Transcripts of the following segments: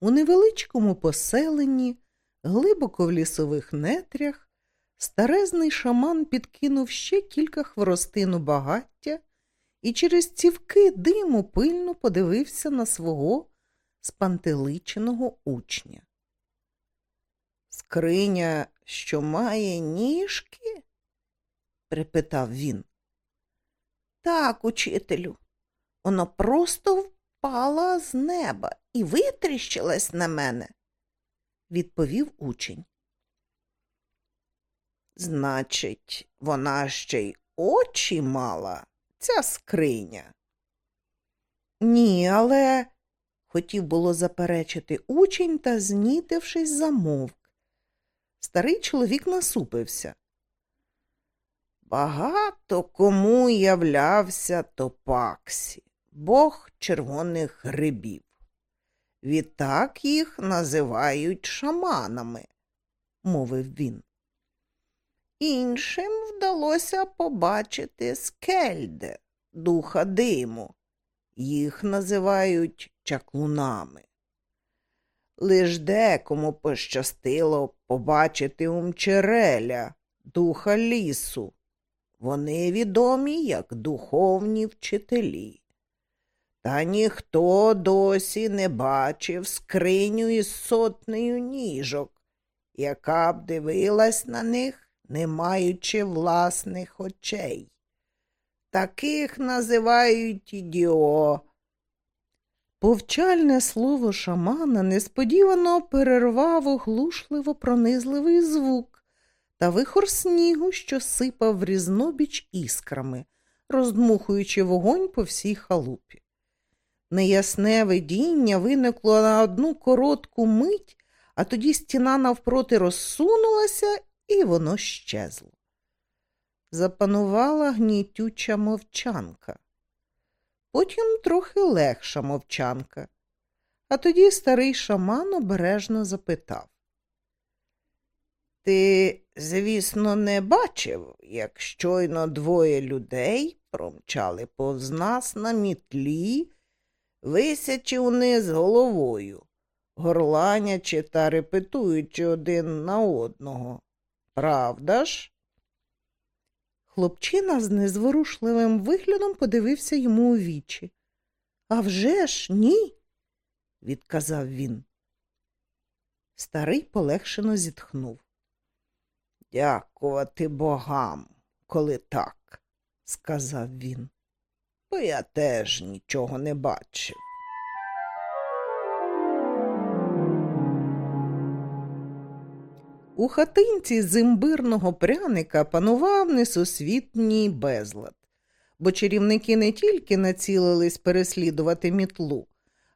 У невеличкому поселенні, глибоко в лісових нетрях, старезний шаман підкинув ще кілька хворостин у багаття і через цівки диму пильно подивився на свого спантеличеного учня. Скриня, що має ніжки? припитав він. Так, учителю, воно просто впала з неба і витріщилась на мене, відповів учень. Значить, вона ще й очі мала, ця скриня. Ні, але хотів було заперечити учень та, знітившись, замовк. Старий чоловік насупився. Багато кому являвся Топаксі, бог червоних грибів. Відтак їх називають шаманами, мовив він. Іншим вдалося побачити скельде, духа диму. Їх називають чаклунами. Лиш декому пощастило побачити умчереля, духа лісу. Вони відомі як духовні вчителі. Та ніхто досі не бачив скриню із сотнею ніжок, яка б дивилась на них, не маючи власних очей. Таких називають ідіо. Повчальне слово шамана несподівано перервав оглушливо пронизливий звук та вихор снігу, що сипав різнобіч іскрами, роздмухуючи вогонь по всій халупі. Неясне видіння виникло на одну коротку мить, а тоді стіна навпроти розсунулася, і воно щезло. Запанувала гнітюча мовчанка, потім трохи легша мовчанка, а тоді старий шаман обережно запитав. Ти, звісно, не бачив, як щойно двоє людей промчали повз нас на мітлі, висячи униз головою, горланячи та репетуючи один на одного. Правда ж? Хлопчина з незворушливим виглядом подивився йому у вічі. «А вже ж, ні, відказав він. Старий полегшено зітхнув. Дякувати богам, коли так, сказав він, бо я теж нічого не бачив. У хатинці з пряника панував несусвітній безлад, бо чарівники не тільки націлились переслідувати мітлу,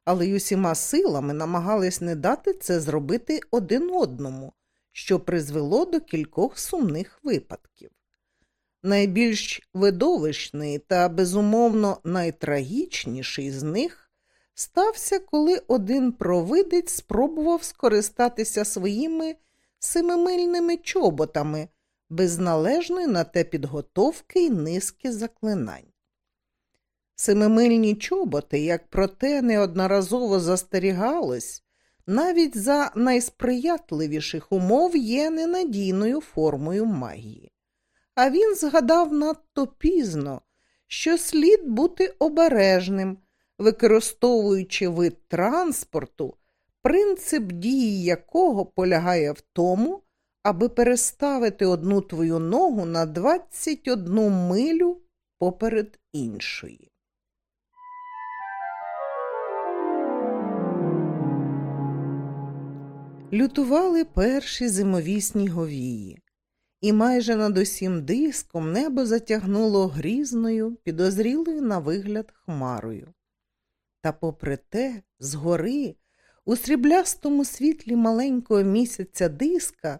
але й усіма силами намагались не дати це зробити один одному, що призвело до кількох сумних випадків. Найбільш видовищний та, безумовно, найтрагічніший з них стався, коли один провидець спробував скористатися своїми семимильними чоботами, без належної на те підготовки й низки заклинань. Семимильні чоботи, як проте неодноразово застерігалось, навіть за найсприятливіших умов є ненадійною формою магії. А він згадав надто пізно, що слід бути обережним, використовуючи вид транспорту, принцип дії якого полягає в тому, аби переставити одну твою ногу на 21 милю поперед іншої. Лютували перші зимові сніговії, і майже над усім диском небо затягнуло грізною, підозрілою на вигляд хмарою. Та, попри те, згори, у сріблястому світлі маленького місяця диска,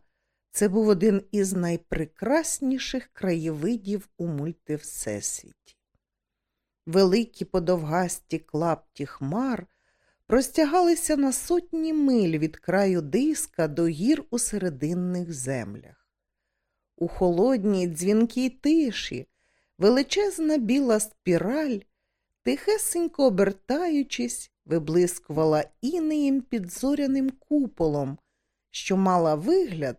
це був один із найпрекрасніших краєвидів у мультивсесвіті. Великі подовгасті клапті хмар простягалися на сотні миль від краю диска до гір у серединних землях. У холодній дзвінкій тиші величезна біла спіраль тихесенько обертаючись, виблискувала інеєм під зоряним куполом, що мала вигляд,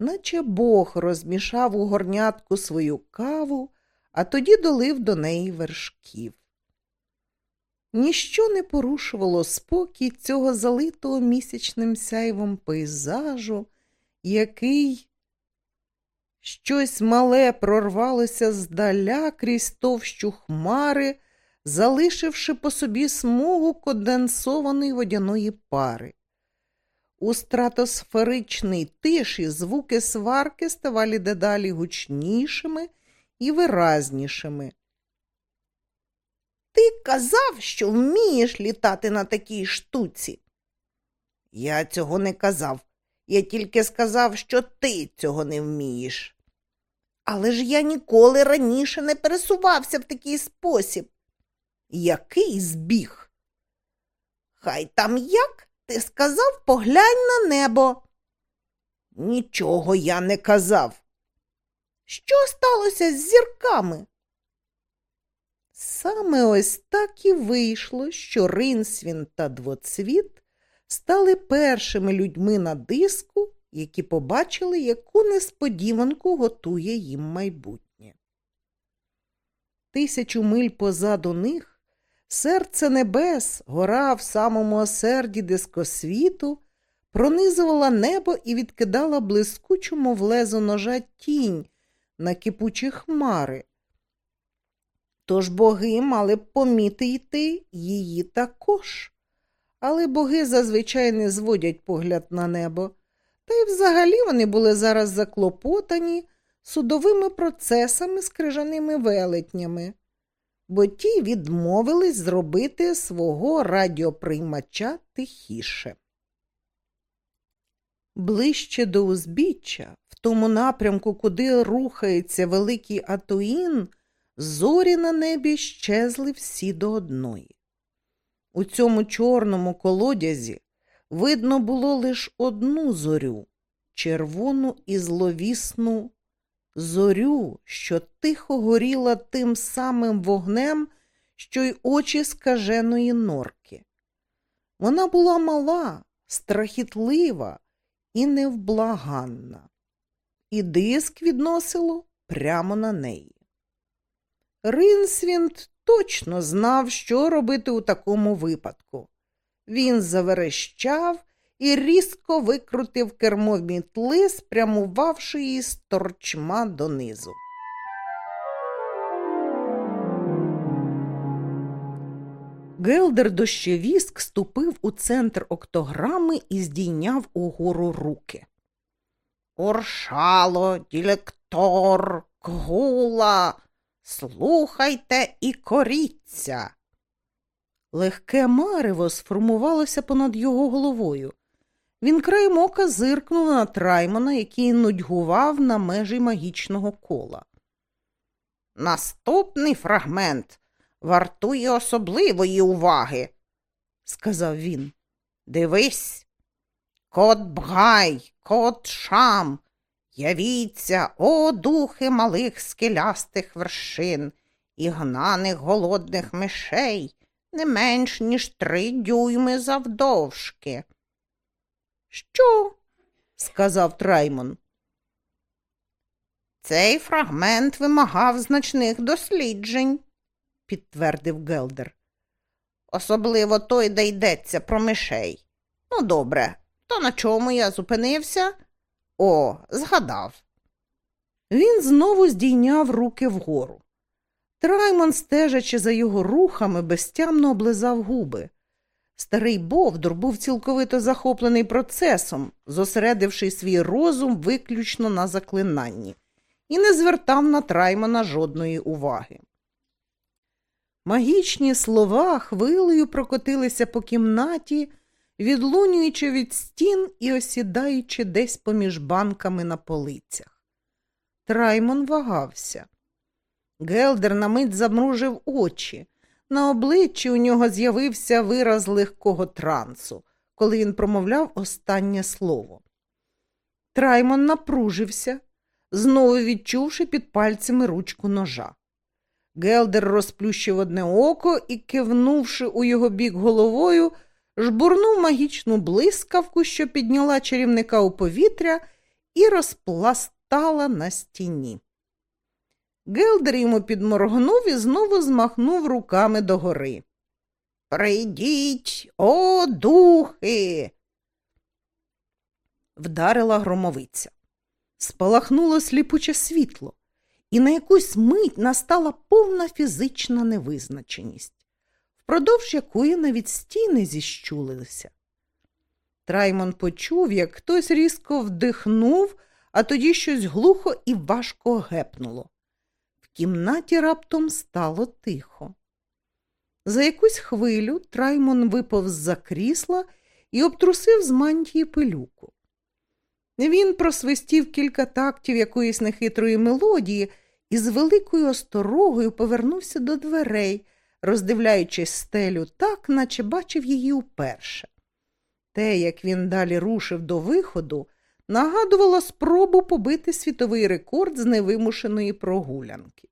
наче Бог розмішав у горнятку свою каву, а тоді долив до неї вершків. Ніщо не порушувало спокій цього залитого місячним сяйвом пейзажу, який щось мале прорвалося здаля крізь товщу хмари, залишивши по собі смугу конденсованої водяної пари. У стратосферичній тиші звуки сварки ставали дедалі гучнішими і виразнішими. Ти казав, що вмієш літати на такій штуці. Я цього не казав. Я тільки сказав, що ти цього не вмієш. Але ж я ніколи раніше не пересувався в такий спосіб. Який збіг? Хай там як ти сказав, поглянь на небо. Нічого я не казав. Що сталося з зірками? Саме ось так і вийшло, що Ринсвін та Двоцвіт стали першими людьми на диску, які побачили, яку несподіванку готує їм майбутнє. Тисячу миль позаду них серце небес, гора в самому осерді дискосвіту, пронизувала небо і відкидала блискучу, мов лезо ножа тінь на кипучі хмари. Тож боги мали б помітити її також. Але боги зазвичай не зводять погляд на небо, та й взагалі вони були зараз заклопотані судовими процесами з крижаними велетнями, бо ті відмовились зробити свого радіоприймача тихіше. Ближче до узбіччя, в тому напрямку, куди рухається великий Атуїн, зорі на небі щезли всі до одної. У цьому чорному колодязі видно було лише одну зорю, червону і зловісну зорю, що тихо горіла тим самим вогнем, що й очі скаженої норки. Вона була мала, страхітлива і невблаганна, і диск відносило прямо на неї. Ринсвінд точно знав, що робити у такому випадку. Він заверещав і різко викрутив кермо мітли, спрямувавши її з торчма донизу. Гелдер дощевіск ступив у центр октограми і здійняв угору руки. Оршало, ділектор, кгула, слухайте і коріться. Легке марево сформувалося понад його головою. Він краєм ока зиркнув на Траймона, який нудьгував на межі магічного кола. Наступний фрагмент вартує особливої уваги, сказав він. Дивись, кот Бгай, кот Шам, явіться, о духи малих скелястих вершин і гнаних голодних мишей не менш ніж три дюйми завдовжки. Що? сказав Траймон. Цей фрагмент вимагав значних досліджень, підтвердив Гелдер. Особливо той, де йдеться про мишей. Ну, добре, то на чому я зупинився? О, згадав. Він знову здійняв руки вгору. Траймон, стежачи за його рухами, безтямно облизав губи. Старий Бовдур був цілковито захоплений процесом, зосередивши свій розум виключно на заклинанні, і не звертав на Траймона жодної уваги. Магічні слова хвилею прокотилися по кімнаті, відлунюючи від стін і осідаючи десь поміж банками на полицях. Траймон вагався. Гелдер на мить замружив очі. На обличчі у нього з'явився вираз легкого трансу, коли він промовляв останнє слово. Траймон напружився, знову відчувши під пальцями ручку ножа. Гелдер розплющив одне око і, кивнувши у його бік головою, жбурнув магічну блискавку, що підняла чарівника у повітря і розпластала на стіні. Гелдер йому підморгнув і знову змахнув руками догори. Прийдіть, о, духи. Вдарила громовиця. Спалахнуло сліпуче світло, і на якусь мить настала повна фізична невизначеність, впродовж якої навіть стіни зіщулилися. Траймон почув, як хтось різко вдихнув, а тоді щось глухо і важко гепнуло. Кімнаті раптом стало тихо. За якусь хвилю Траймон випав з-за крісла і обтрусив з мантії пилюку. Він просвистів кілька тактів якоїсь нехитрої мелодії і з великою осторогою повернувся до дверей, роздивляючись стелю так, наче бачив її уперше. Те, як він далі рушив до виходу, нагадувало спробу побити світовий рекорд з невимушеної прогулянки.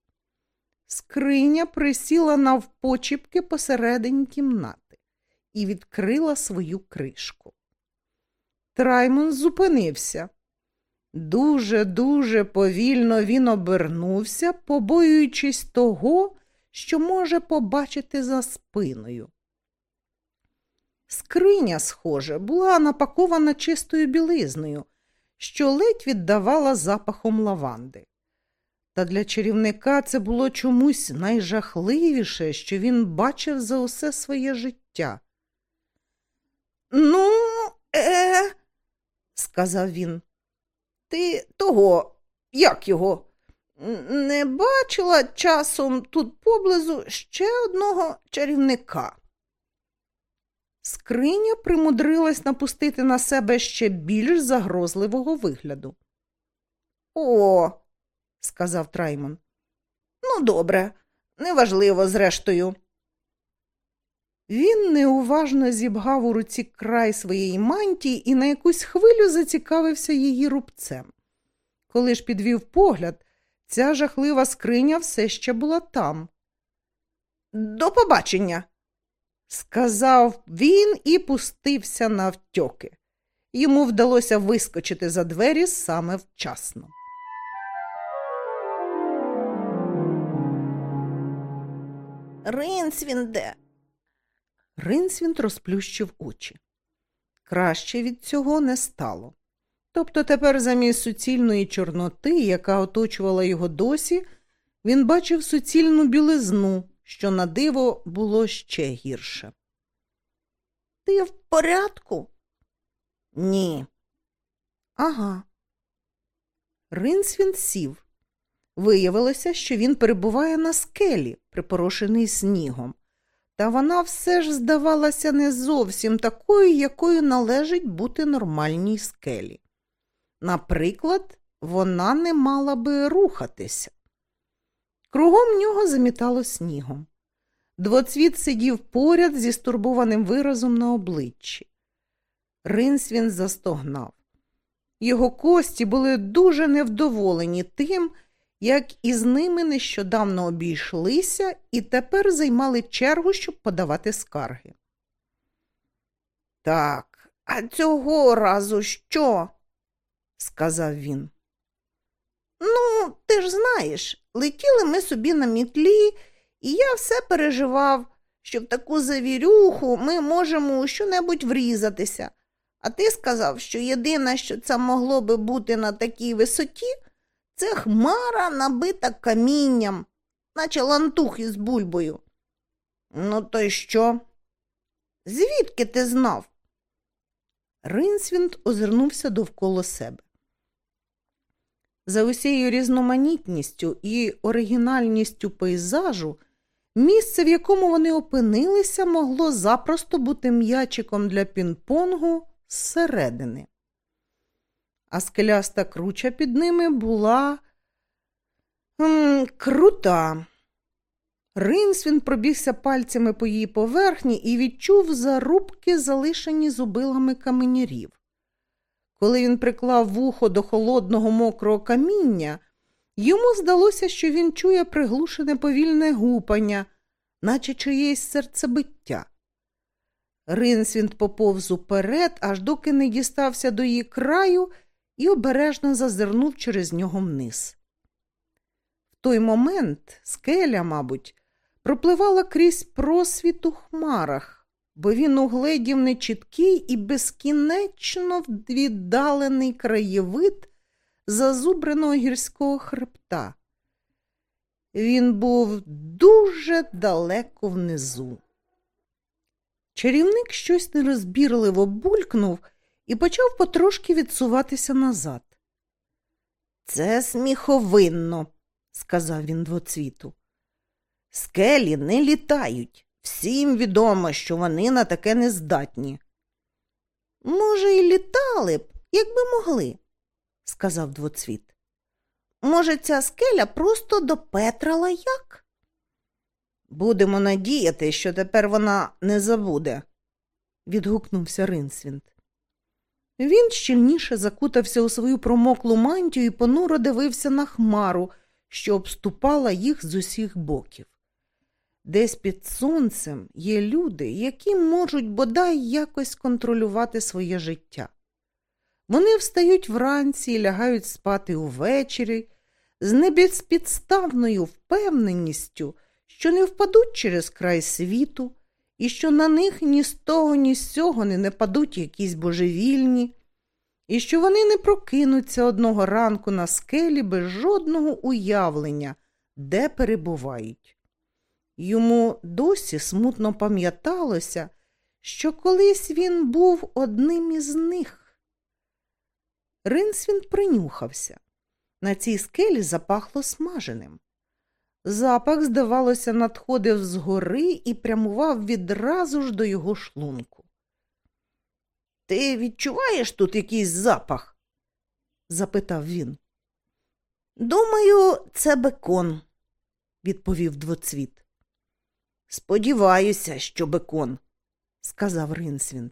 Скриня присіла навпочіпки посередині кімнати і відкрила свою кришку. Траймон зупинився. Дуже, дуже повільно він обернувся, побоюючись того, що може побачити за спиною. Скриня, схоже, була напакована чистою білизною, що ледь віддавала запахом лаванди. Та для чарівника це було чомусь найжахливіше, що він бачив за усе своє життя. Ну, е, сказав він, ти того, як його? Не бачила часом тут поблизу ще одного чарівника. Скриня примудрилась напустити на себе ще більш загрозливого вигляду. О, сказав Траймон. Ну, добре, неважливо, зрештою. Він неуважно зібгав у руці край своєї мантії і на якусь хвилю зацікавився її рубцем. Коли ж підвів погляд, ця жахлива скриня все ще була там. До побачення, сказав він і пустився навтьоки. Йому вдалося вискочити за двері саме вчасно. Ринсвінде. Ринсвінд розплющив очі. Краще від цього не стало. Тобто тепер замість суцільної чорноти, яка оточувала його досі, він бачив суцільну білизну, що на диво було ще гірше. Ти в порядку? Ні. Ага. Ринсвін сів. Виявилося, що він перебуває на скелі, припорошений снігом, та вона все ж здавалася не зовсім такою, якою належить бути нормальній скелі. Наприклад, вона не мала би рухатися. Кругом нього замітало снігом. Двоцвіт сидів поряд зі стурбованим виразом на обличчі. Ринсвін застогнав. Його кості були дуже невдоволені тим, як із ними нещодавно обійшлися і тепер займали чергу, щоб подавати скарги. Так, а цього разу що? сказав він. Ну, ти ж знаєш, летіли ми собі на мітлі, і я все переживав, що в таку завірюху ми можемо у що-небудь врізатися. А ти сказав, що єдине, що це могло би бути на такій висоті, це хмара набита камінням, наче лантух із бульбою. Ну, то й що? Звідки ти знав? Ринсвінд озирнувся довкола себе. За усією різноманітністю і оригінальністю пейзажу, місце, в якому вони опинилися, могло запросто бути м'ячиком для пінг-понгу зсередини а скеляста круча під ними була м, крута. Ринсвін пробігся пальцями по її поверхні і відчув зарубки, залишені зубилами каменярів. Коли він приклав вухо до холодного мокрого каміння, Йому здалося, що він чує приглушене повільне гупання, наче чиєсь серцебиття. Ринсвінд поповз уперед, аж доки не дістався до її краю і обережно зазирнув через нього вниз. В той момент скеля, мабуть, пропливала крізь просвіт у хмарах, бо він угледів нечіткий і безкінечно віддалений краєвид зазубреного гірського хребта. Він був дуже далеко внизу. Чарівник щось нерозбірливо булькнув і почав потрошки відсуватися назад. Це сміховинно, сказав він двоцвіту. Скелі не літають. Всім відомо, що вони на таке не здатні. Може, і літали б, якби могли, сказав двоцвіт. Може, ця скеля просто допетрала як? Будемо надіяти, що тепер вона не забуде, відгукнувся Ринсвінд. Він щільніше закутався у свою промоклу мантію і понуро дивився на хмару, що обступала їх з усіх боків. Десь під сонцем є люди, які можуть бодай якось контролювати своє життя. Вони встають вранці і лягають спати увечері з небезпідставною впевненістю, що не впадуть через край світу, і що на них ні з того, ні з цього не нападуть якісь божевільні, і що вони не прокинуться одного ранку на скелі без жодного уявлення, де перебувають. Йому досі смутно пам'яталося, що колись він був одним із них. Ринсвін принюхався. На цій скелі запахло смаженим. Запах, здавалося, надходив згори і прямував відразу ж до його шлунку. Ти відчуваєш тут якийсь запах? запитав він. Думаю, це бекон, відповів двоцвіт. Сподіваюся, що бекон, сказав Ринсвінд,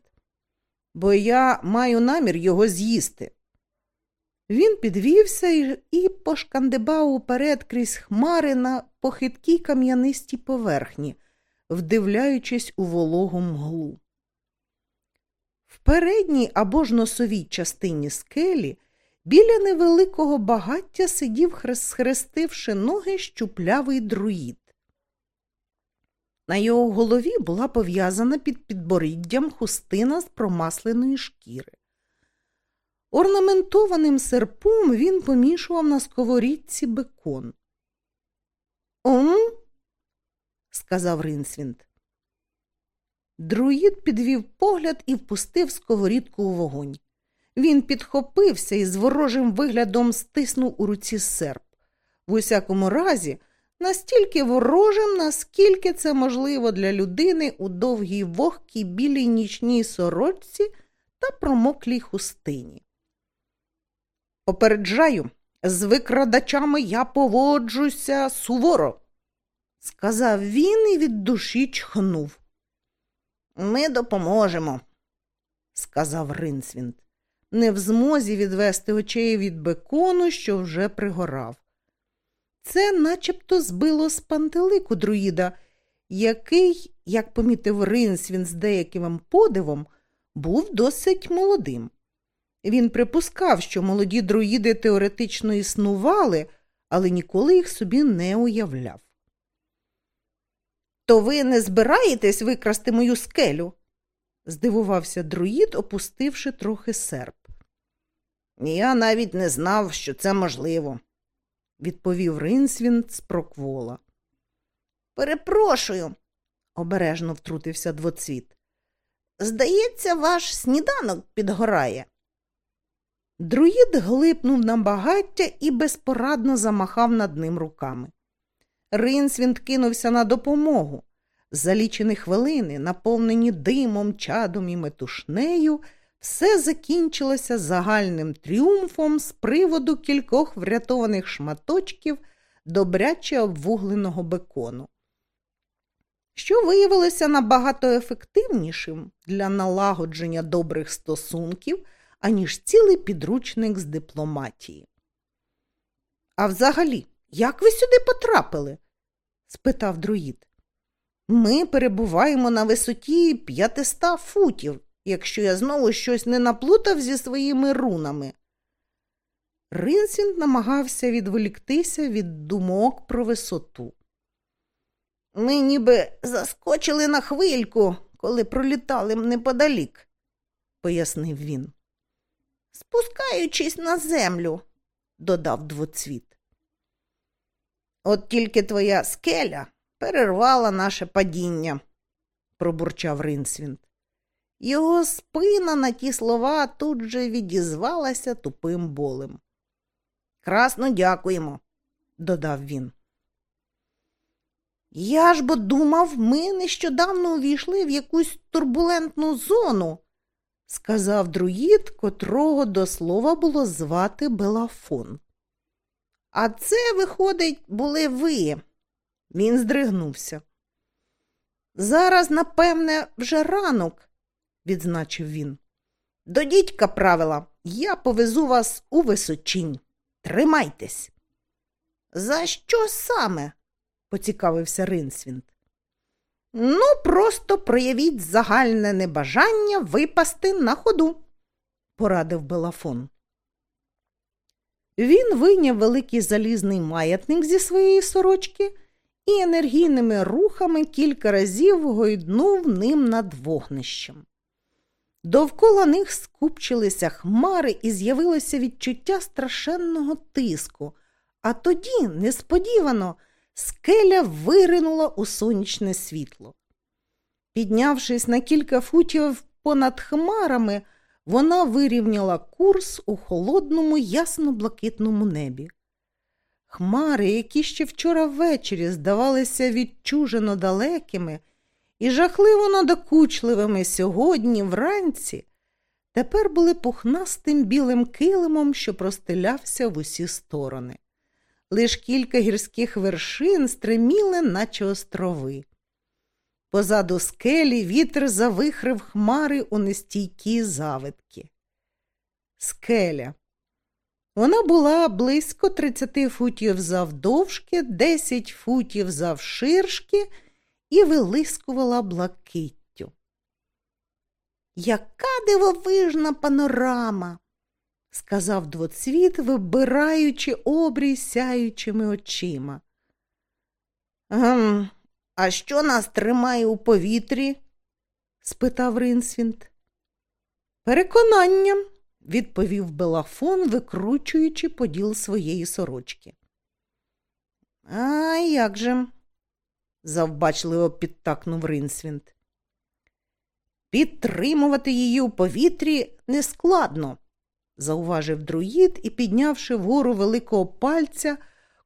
бо я маю намір його з'їсти. Він підвівся і пошкандибав уперед крізь хмари на похиткій кам'янистій поверхні, вдивляючись у вологу мглу. В передній або ж носовій частині скелі біля невеликого багаття сидів, схрестивши ноги щуплявий друїд. На його голові була пов'язана під підборіддям хустина з промасленої шкіри. Орнаментованим серпом він помішував на сковорідці бекон. Ом, сказав Ринсвінд. Друїд підвів погляд і впустив сковорідку у вогонь. Він підхопився і з ворожим виглядом стиснув у руці серп. В усякому разі, настільки ворожим, наскільки це можливо для людини у довгій вогкій білій нічній сорочці та промоклій хустині. Попереджаю, з викрадачами я поводжуся суворо, сказав він і від душі чхнув. Ми допоможемо, сказав Ринсвінд, не в змозі відвести очей від бекону, що вже пригорав. Це начебто збило з пантелику друїда, який, як помітив Ринсвін з деяким подивом, був досить молодим. Він припускав, що молоді друїди теоретично існували, але ніколи їх собі не уявляв. То ви не збираєтесь викрасти мою скелю? здивувався друїд, опустивши трохи серп. Я навіть не знав, що це можливо, відповів Ринсвін з проквола. Перепрошую, обережно втрутився двоцвіт. Здається, ваш сніданок підгорає. Друїд глипнув на багаття і безпорадно замахав над ним руками. Ринсвінд кинувся на допомогу. За лічені хвилини, наповнені димом, чадом і метушнею, все закінчилося загальним тріумфом з приводу кількох врятованих шматочків добряче обвугленого бекону, що виявилося набагато ефективнішим для налагодження добрих стосунків, аніж цілий підручник з дипломатії. А взагалі, як ви сюди потрапили? спитав друїд. Ми перебуваємо на висоті 500 футів, якщо я знову щось не наплутав зі своїми рунами. Ринсін намагався відволіктися від думок про висоту. Ми ніби заскочили на хвильку, коли пролітали неподалік, пояснив він. Спускаючись на землю, додав двоцвіт. От тільки твоя скеля перервала наше падіння, пробурчав Ринсвінт. Його спина на ті слова тут же відізвалася тупим болем. Красно дякуємо, додав він. Я ж бо думав, ми нещодавно увійшли в якусь турбулентну зону, сказав друїд, котрого до слова було звати Белафон. А це, виходить, були ви. Він здригнувся. Зараз, напевне, вже ранок, відзначив він. До дідька правила, я повезу вас у височинь. Тримайтесь. За що саме? поцікавився Ринсвінт. Ну, просто проявіть загальне небажання випасти на ходу, порадив Белафон. Він вийняв великий залізний маятник зі своєї сорочки і енергійними рухами кілька разів гойднув ним над вогнищем. Довкола них скупчилися хмари і з'явилося відчуття страшенного тиску, а тоді, несподівано, скеля виринула у сонячне світло. Піднявшись на кілька футів понад хмарами, вона вирівняла курс у холодному, ясно-блакитному небі. Хмари, які ще вчора ввечері здавалися відчужено далекими і жахливо надокучливими сьогодні вранці, тепер були пухнастим білим килимом, що простелявся в усі сторони. Лиш кілька гірських вершин стриміли, наче острови. Позаду скелі вітер завихрив хмари у нестійкі завитки. Скеля. Вона була близько 30 футів завдовжки, 10 футів завширшки і вилискувала блакиттю. Яка дивовижна панорама, сказав двоцвіт, вибираючи обрій сяючими очима. Гм, а що нас тримає у повітрі? спитав Ринсвінт. Переконанням, відповів Белафон, викручуючи поділ своєї сорочки. А як же? Завбачливо підтакнув Ринсвінт. Підтримувати її у повітрі нескладно, зауважив друїд і, піднявши вгору великого пальця,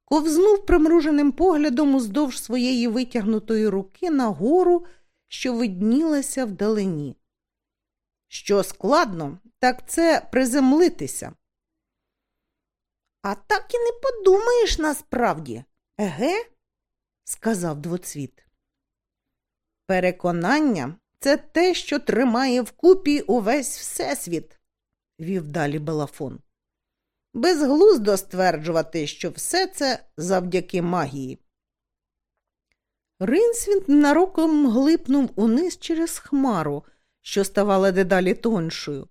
ковзнув примруженим поглядом уздовж своєї витягнутої руки на гору, що виднілася вдалині. Що складно, так це приземлитися. А так і не подумаєш насправді, еге? Сказав двоцвіт. Переконання це те, що тримає вкупі увесь всесвіт, вів далі Белафон. Безглуздо стверджувати, що все це завдяки магії. Ринсвінт ненароком глипнув униз через хмару, що ставала дедалі тоншою.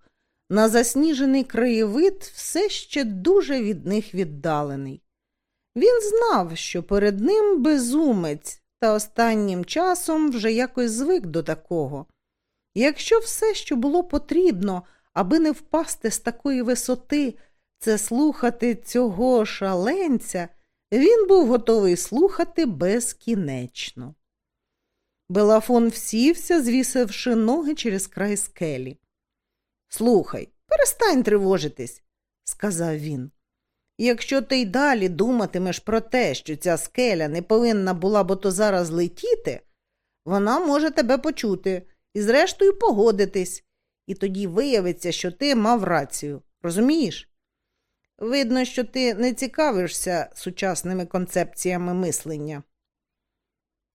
На засніжений краєвид все ще дуже від них віддалений. Він знав, що перед ним безумець, та останнім часом вже якось звик до такого. Якщо все, що було потрібно, аби не впасти з такої висоти, це слухати цього шаленця, він був готовий слухати безкінечно. Белафон всівся, звісивши ноги через край скелі. Слухай, перестань тривожитись, сказав він. Якщо ти й далі думатимеш про те, що ця скеля не повинна була б ото зараз летіти, вона може тебе почути і, зрештою, погодитись, і тоді виявиться, що ти мав рацію. Розумієш? Видно, що ти не цікавишся сучасними концепціями мислення.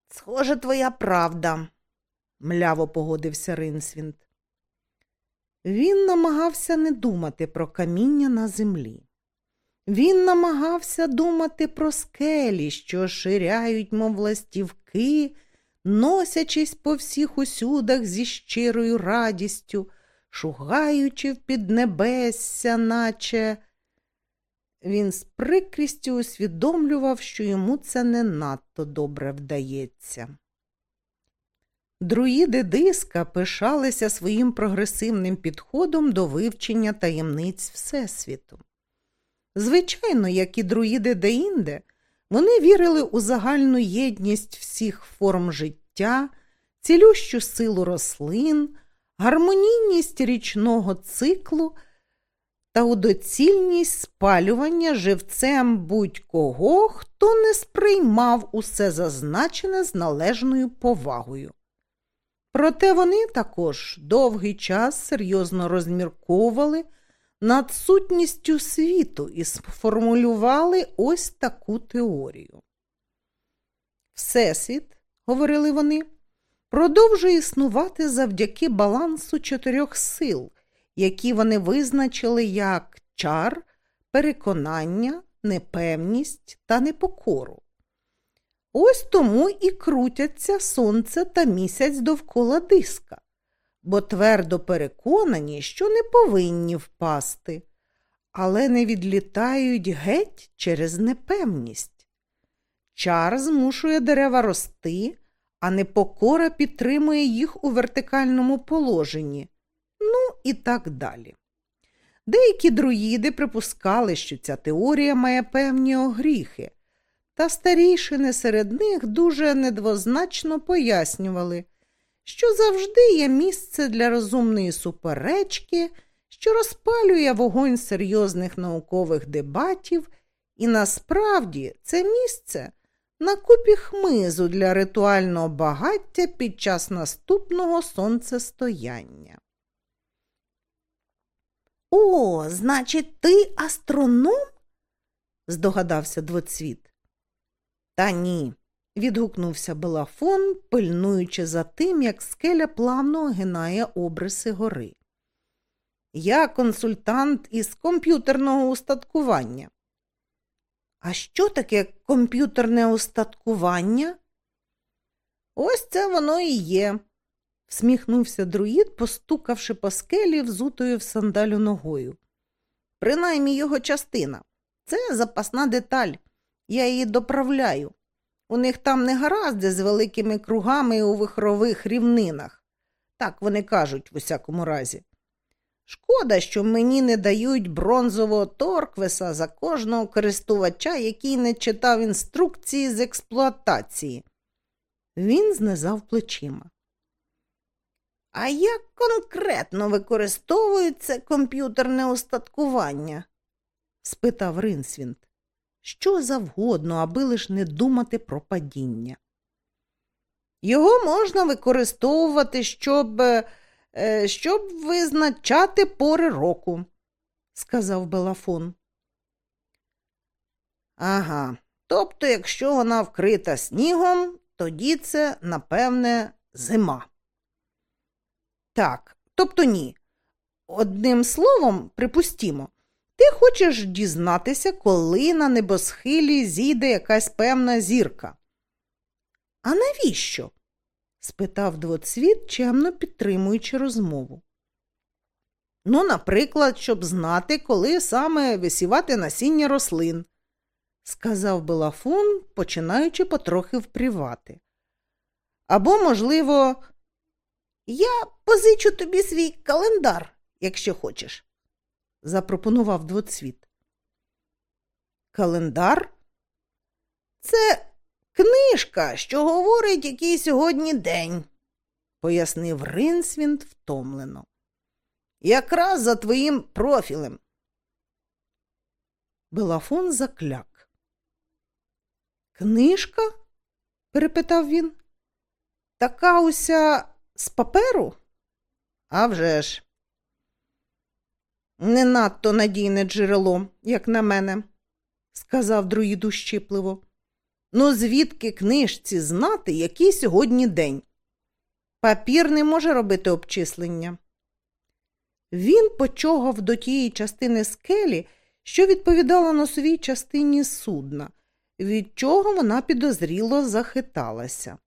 Схоже, твоя правда, мляво погодився Ринсвінт. Він намагався не думати про каміння на землі. Він намагався думати про скелі, що ширяють, мов ластівки, носячись по всіх усюдах зі щирою радістю, шугаючи в піднебесся, наче. Він з прикрістю усвідомлював, що йому це не надто добре вдається. Друїди диска пишалися своїм прогресивним підходом до вивчення таємниць Всесвіту. Звичайно, як і друїди деінде, вони вірили у загальну єдність всіх форм життя, цілющу силу рослин, гармонійність річного циклу та у доцільність спалювання живцем будь-кого, хто не сприймав усе зазначене з належною повагою. Проте вони також довгий час серйозно розмірковували над сутністю світу і сформулювали ось таку теорію. Всесвіт, говорили вони, продовжує існувати завдяки балансу чотирьох сил, які вони визначили як чар, переконання, непевність та непокору. Ось тому і крутяться сонце та місяць довкола диска, бо твердо переконані, що не повинні впасти, але не відлітають геть через непевність. Чар змушує дерева рости, а непокора підтримує їх у вертикальному положенні, ну і так далі. Деякі друїди припускали, що ця теорія має певні огріхи, та старішини серед них дуже недвозначно пояснювали, що завжди є місце для розумної суперечки, що розпалює вогонь серйозних наукових дебатів, і насправді це місце на купі хмизу для ритуального багаття під час наступного сонцестояння. О, значить, ти астроном? здогадався двоцвіт. Та ні, відгукнувся Балафон, пильнуючи за тим, як скеля плавно огинає обриси гори. Я консультант із комп'ютерного устаткування. А що таке комп'ютерне устаткування? Ось це воно і є, всміхнувся друїд, постукавши по скелі взутою в сандалю ногою. Принаймні його частина. Це запасна деталь. Я її доправляю. У них там не гаразди з великими кругами у вихрових рівнинах. Так вони кажуть в усякому разі. Шкода, що мені не дають бронзового торквеса за кожного користувача, який не читав інструкції з експлуатації. Він знизав плечима. А як конкретно використовується комп'ютерне устаткування? спитав Ринсвінт. Що завгодно, аби лиш не думати про падіння. Його можна використовувати, щоб е, щоб визначати пори року, сказав Белафон. Ага, тобто, якщо вона вкрита снігом, тоді це, напевне, зима. Так, тобто ні. Одним словом, припустімо, ти хочеш дізнатися, коли на небосхилі зійде якась певна зірка. А навіщо? спитав двоцвіт, чемно підтримуючи розмову. Ну, наприклад, щоб знати, коли саме висівати насіння рослин, сказав Белафон, починаючи потрохи впрівати. Або, можливо, я позичу тобі свій календар, якщо хочеш запропонував двоцвіт. Календар? Це книжка, що говорить, який сьогодні день, пояснив Ринсвінд втомлено. Якраз за твоїм профілем. Белафон закляк. Книжка? перепитав він. Така уся з паперу? «А вже ж!» Не надто надійне джерело, як на мене, сказав друїду щипливо. Ну, звідки книжці знати, який сьогодні день? Папір не може робити обчислення. Він почогав до тієї частини скелі, що відповідала носовій частині судна, від чого вона підозріло захиталася.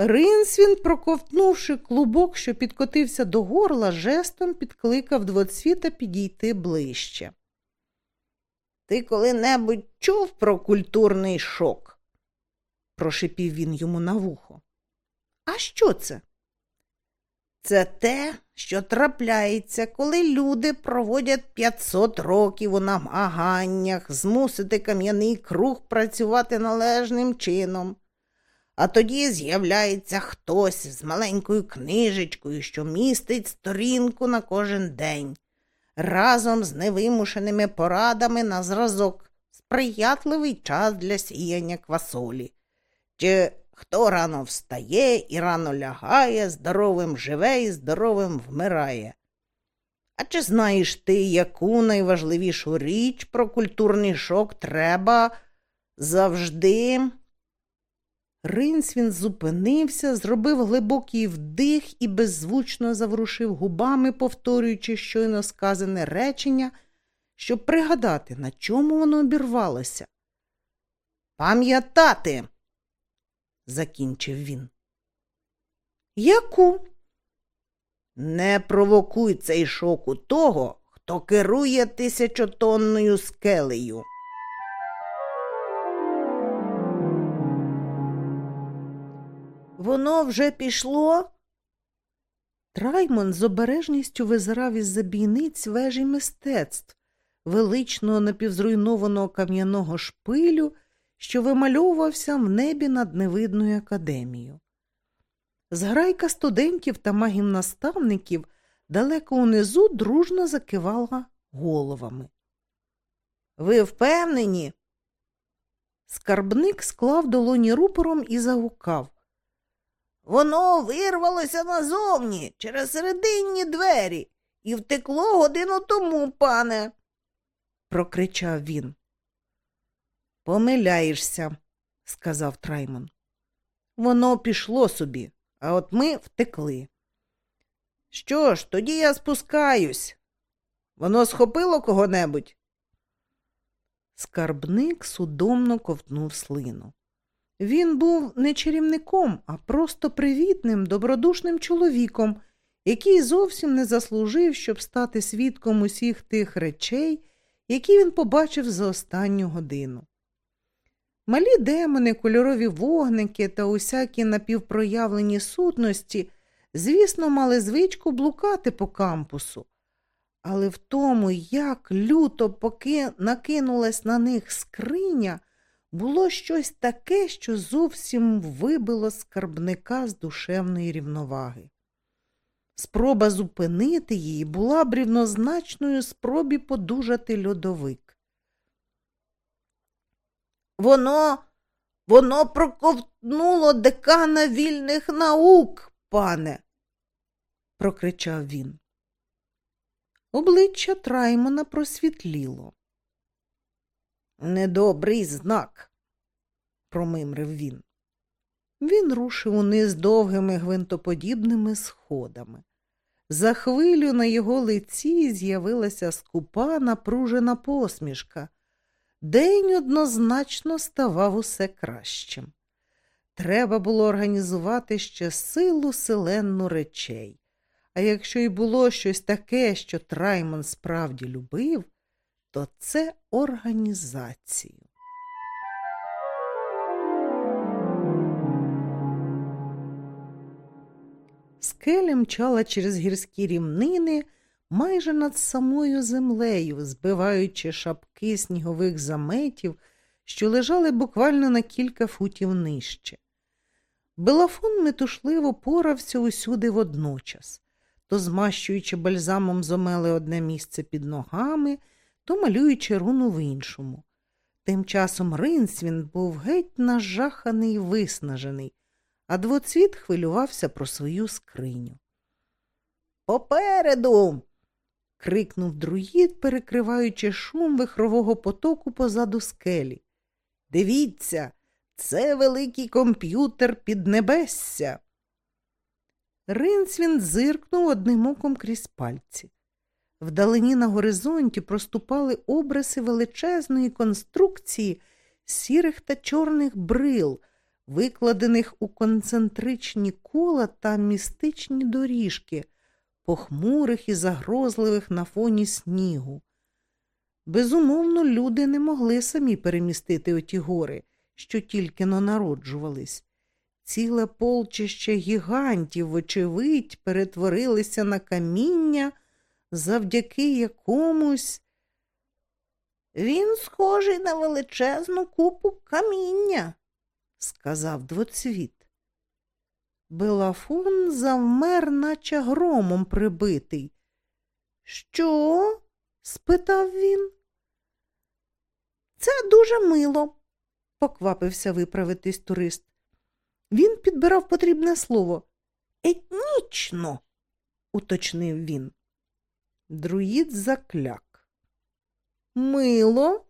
Ринсвін, проковтнувши клубок, що підкотився до горла, жестом підкликав двоцвіта підійти ближче. Ти коли-небудь чув про культурний шок? прошипів він йому на вухо. А що це? Це те, що трапляється, коли люди проводять 500 років у намаганнях змусити кам'яний круг працювати належним чином. А тоді з'являється хтось з маленькою книжечкою, що містить сторінку на кожен день, разом з невимушеними порадами на зразок, сприятливий час для сіяння квасолі. Чи хто рано встає і рано лягає, здоровим живе і здоровим вмирає? А чи знаєш ти, яку найважливішу річ про культурний шок треба завжди? Ринсвін зупинився, зробив глибокий вдих і беззвучно заворушив губами, повторюючи щойно сказане речення, щоб пригадати, на чому воно обірвалося. Пам'ятати, закінчив він. Яку? Не провокуй цей шок у того, хто керує тисячотонною скелею. Воно вже пішло. Траймон з обережністю визирав із забійниць вежі мистецтв, величного напівзруйнованого кам'яного шпилю, що вимальовувався в небі над невидною академією. Зграйка студентів та магів-наставників далеко унизу дружно закивала головами. Ви впевнені? Скарбник склав долоні рупором і загукав. Воно вирвалося назовні через серединні двері і втекло годину тому, пане, прокричав він. Помиляєшся, сказав Траймон. Воно пішло собі, а от ми втекли. Що ж, тоді я спускаюсь. Воно схопило кого-небудь? Скарбник судомно ковтнув слину. Він був не чарівником, а просто привітним, добродушним чоловіком, який зовсім не заслужив, щоб стати свідком усіх тих речей, які він побачив за останню годину. Малі демони, кольорові вогники та усякі напівпроявлені сутності, звісно, мали звичку блукати по кампусу, але в тому, як люто поки накинулась на них скриня, було щось таке, що зовсім вибило скарбника з душевної рівноваги. Спроба зупинити її була б рівнозначною спробі подужати льодовик. Воно, воно проковтнуло декана вільних наук, пане, прокричав він. Обличчя Траймона просвітліло. Недобрий знак, промимрив він. Він рушив униз довгими гвинтоподібними сходами. За хвилю на його лиці з'явилася скупа напружена посмішка. День однозначно ставав усе кращим. Треба було організувати ще силу селенну речей. А якщо й було щось таке, що Траймон справді любив, то це організацію. Скеля мчала через гірські рівнини майже над самою землею, збиваючи шапки снігових заметів, що лежали буквально на кілька футів нижче. Белафон метушливо порався усюди водночас, то змащуючи бальзамом зомели одне місце під ногами, то малюючи руну в іншому. Тим часом Ринсвін був геть нажаханий і виснажений, а двоцвіт хвилювався про свою скриню. Попереду. крикнув друїд, перекриваючи шум вихрового потоку позаду скелі. Дивіться, це великий комп'ютер піднебесся. Ринсвін зиркнув одним оком крізь пальці. Вдалині на горизонті проступали обриси величезної конструкції сірих та чорних брил, викладених у концентричні кола та містичні доріжки, похмурих і загрозливих на фоні снігу. Безумовно, люди не могли самі перемістити оті гори, що тільки но народжувались. Ціле полчище гігантів, вочевидь, перетворилися на каміння завдяки якомусь. Він схожий на величезну купу каміння, сказав двоцвіт. Белафон завмер, наче громом прибитий. Що? спитав він. Це дуже мило, поквапився виправитись турист. Він підбирав потрібне слово. Етнічно, уточнив він. Друїд закляк. Мило?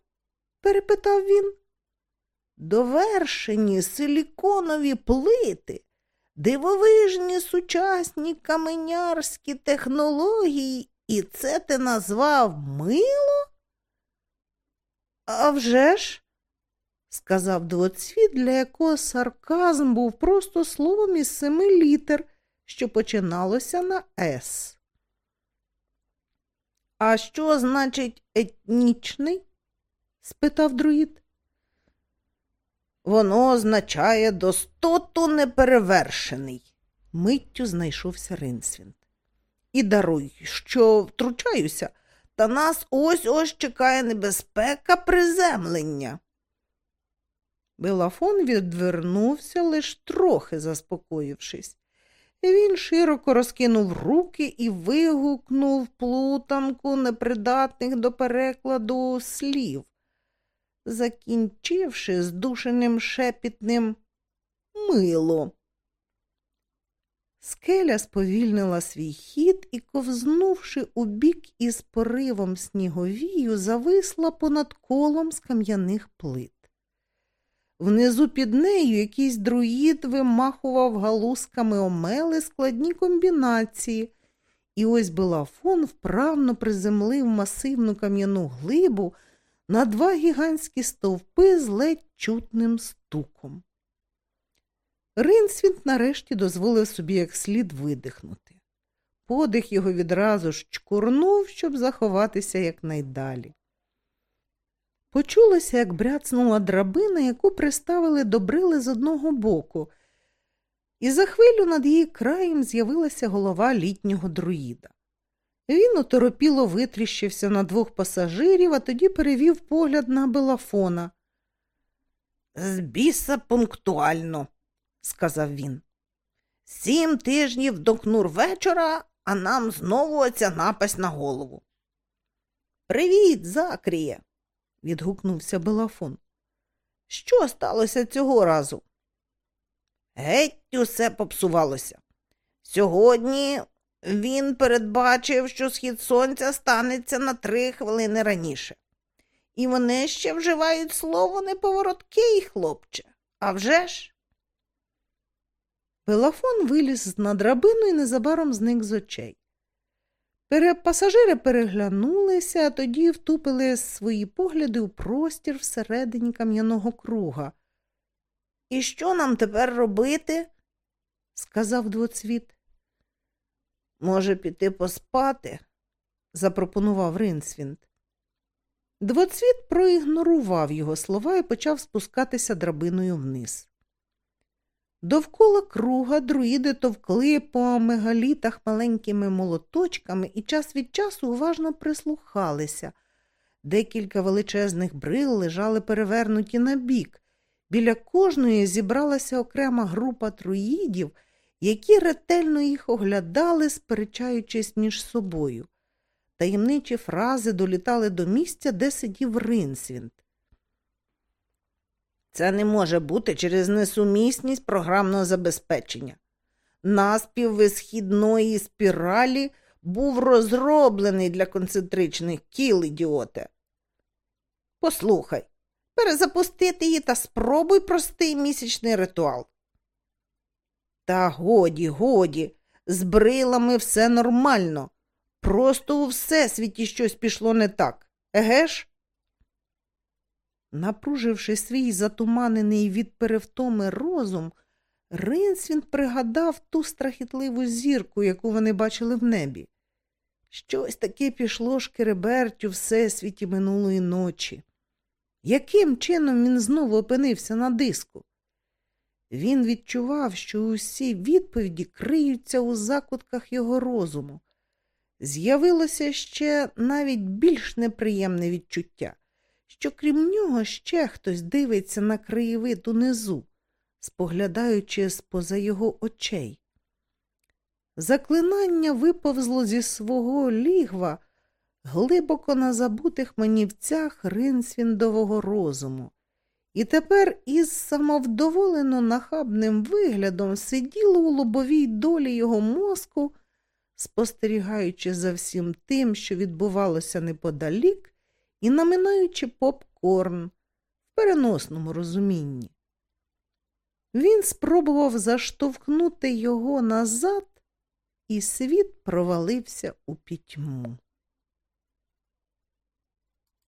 перепитав він. Довершені силіконові плити, дивовижні сучасні каменярські технології, і це ти назвав мило? «А вже ж», – сказав двоцвіт, для якого сарказм був просто словом із семи літер, що починалося на С. А що значить етнічний? спитав друїд. Воно означає достоту неперевершений, миттю знайшовся Ринсвінт. І даруй, що втручаюся, та нас ось ось чекає небезпека приземлення. Белафон відвернувся, лиш трохи заспокоївшись. Він широко розкинув руки і вигукнув плутанку непридатних до перекладу слів, закінчивши здушеним шепітним мило. Скеля сповільнила свій хід і, ковзнувши у бік із поривом сніговію, зависла понад колом з кам'яних плит. Внизу під нею якийсь друїд вимахував галузками омели складні комбінації, і ось Белафон вправно приземлив масивну кам'яну глибу на два гігантські стовпи з ледь чутним стуком. Ринсвінт нарешті дозволив собі як слід видихнути. Подих його відразу ж чкурнув, щоб заховатися якнайдалі. Почулося, як бряцнула драбина, яку приставили до брили з одного боку, і за хвилю над її краєм з'явилася голова літнього друїда. Він оторопіло витріщився на двох пасажирів, а тоді перевів погляд на Белафона. З біса пунктуально, сказав він. Сім тижнів до кнур вечора, а нам знову оця напасть на голову. Привіт, Закріє відгукнувся Белафон. Що сталося цього разу? Геть усе попсувалося. Сьогодні він передбачив, що схід сонця станеться на три хвилини раніше. І вони ще вживають слово неповороткий, хлопче. А вже ж? Пелафон виліз на драбину і незабаром зник з очей. Пасажири переглянулися, а тоді втупили свої погляди у простір всередині кам'яного круга. І що нам тепер робити? сказав двоцвіт. Може, піти поспати? запропонував Ринсвінт. Двоцвіт проігнорував його слова і почав спускатися драбиною вниз. Довкола круга друїди товкли по мегалітах маленькими молоточками і час від часу уважно прислухалися. Декілька величезних брил лежали перевернуті на бік. Біля кожної зібралася окрема група труїдів, які ретельно їх оглядали, сперечаючись між собою. Таємничі фрази долітали до місця, де сидів Ринсвінт. Це не може бути через несумісність програмного забезпечення. Наспів висхідної спіралі був розроблений для концентричних кіл, ідіоте. Послухай, перезапустити її та спробуй простий місячний ритуал. Та годі, годі, з брилами все нормально. Просто у всесвіті щось пішло не так. Еге ж? Напруживши свій затуманений від перевтоми розум, Ринсвін пригадав ту страхітливу зірку, яку вони бачили в небі. Щось таке пішло шкеребертю всесвіті минулої ночі. Яким чином він знову опинився на диску? Він відчував, що усі відповіді криються у закутках його розуму. З'явилося ще навіть більш неприємне відчуття, що крім нього ще хтось дивиться на краєвид унизу, споглядаючи з поза його очей. Заклинання виповзло зі свого лігва глибоко на забутих манівцях ринсвіндового розуму, і тепер із самовдоволено нахабним виглядом сиділо у лобовій долі його мозку, спостерігаючи за всім тим, що відбувалося неподалік, і наминаючи попкорн в переносному розумінні. Він спробував заштовхнути його назад, і світ провалився у пітьму.